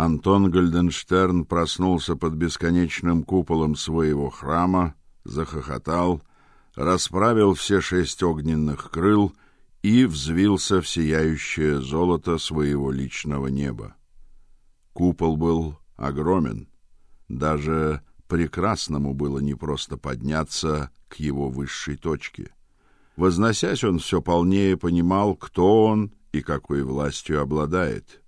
Антон Гольденштерн проснулся под бесконечным куполом своего храма, захохотал, расправил все шесть огненных крыл и взвился в сияющее золото своего личного неба. Купол был огромен, даже прекрасному было не просто подняться к его высшей точке. Возносясь, он все полнее понимал, кто он и какой властью обладает.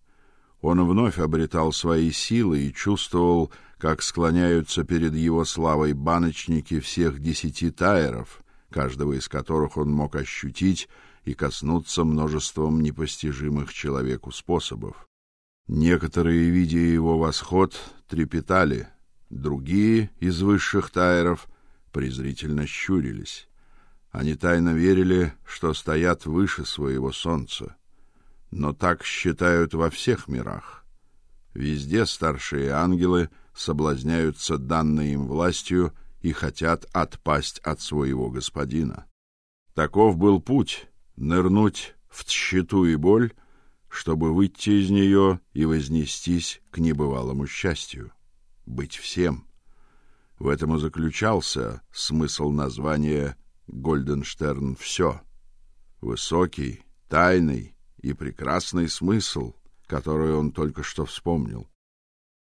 Он вновь обретал свои силы и чувствовал, как склоняются перед его славой баночники всех десяти тайров, каждого из которых он мог ощутить и коснуться множеством непостижимых человеку способов. Некоторые, видя его восход, трепетали, другие из высших тайров презрительно щурились. Они тайно верили, что стоят выше своего солнца. Но так считают во всех мирах. Везде старшие ангелы соблазняются данной им властью и хотят отпасть от своего господина. Таков был путь нырнуть в тщету и боль, чтобы выйти из нее и вознестись к небывалому счастью, быть всем. В этом и заключался смысл названия Гольденштерн все. Высокий, тайный и прекрасный смысл, который он только что вспомнил.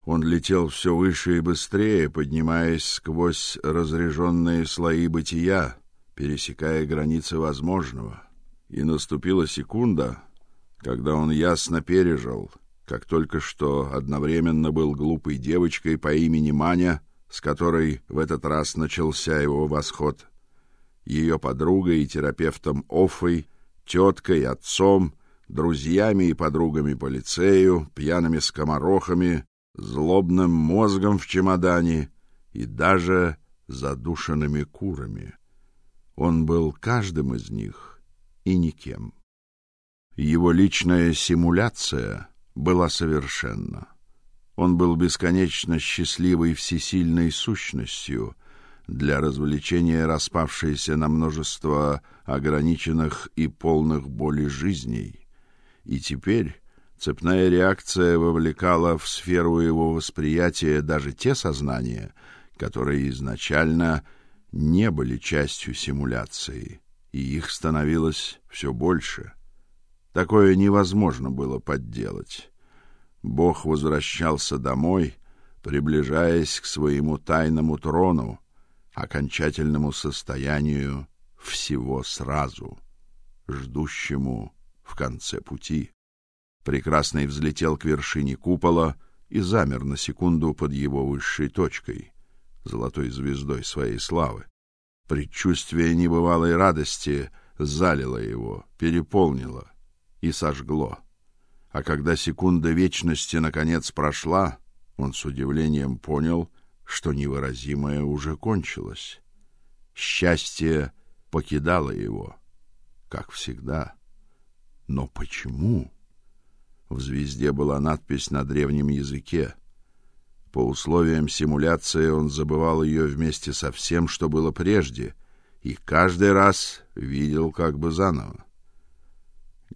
Он летел все выше и быстрее, поднимаясь сквозь разреженные слои бытия, пересекая границы возможного. И наступила секунда, когда он ясно пережил, как только что одновременно был глупой девочкой по имени Маня, с которой в этот раз начался его восход, ее подругой и терапевтом Офой, теткой, отцом, друзьями и подругами по лицею, пьяными скоморохами, злобным мозгом в чемодане и даже задушенными курами. Он был каждым из них и никем. Его личная симуляция была совершенна. Он был бесконечно счастливой всесильной сущностью, для развлечения распавшейся на множество ограниченных и полных боли жизней. И теперь цепная реакция вовлекала в сферу его восприятия даже те сознания, которые изначально не были частью симуляции, и их становилось все больше. Такое невозможно было подделать. Бог возвращался домой, приближаясь к своему тайному трону, окончательному состоянию всего сразу, ждущему в конце пути. Прекрасный взлетел к вершине купола и замер на секунду под его высшей точкой, золотой звездой своей славы. Предчувствие небывалой радости залило его, переполнило и сожгло. А когда секунда вечности наконец прошла, он с удивлением понял, что невыразимое уже кончилось. Счастье покидало его, как всегда. Но почему? В звезде была надпись на древнем языке. По условиям симуляции он забывал ее вместе со всем, что было прежде, и каждый раз видел как бы заново.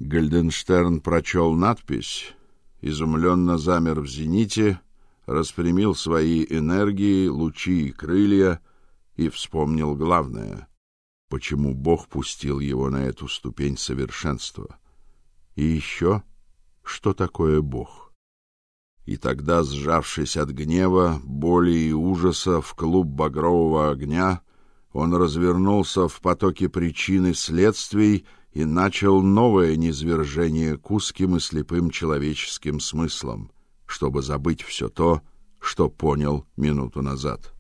Гальденштерн прочел надпись, изумленно замер в зените распрямил свои энергии, лучи и крылья и вспомнил главное — почему Бог пустил его на эту ступень совершенства. И еще, что такое Бог. И тогда, сжавшись от гнева, боли и ужаса в клуб багрового огня, он развернулся в потоке причин и следствий и начал новое низвержение к узким и слепым человеческим смыслам — чтобы забыть все то, что понял минуту назад.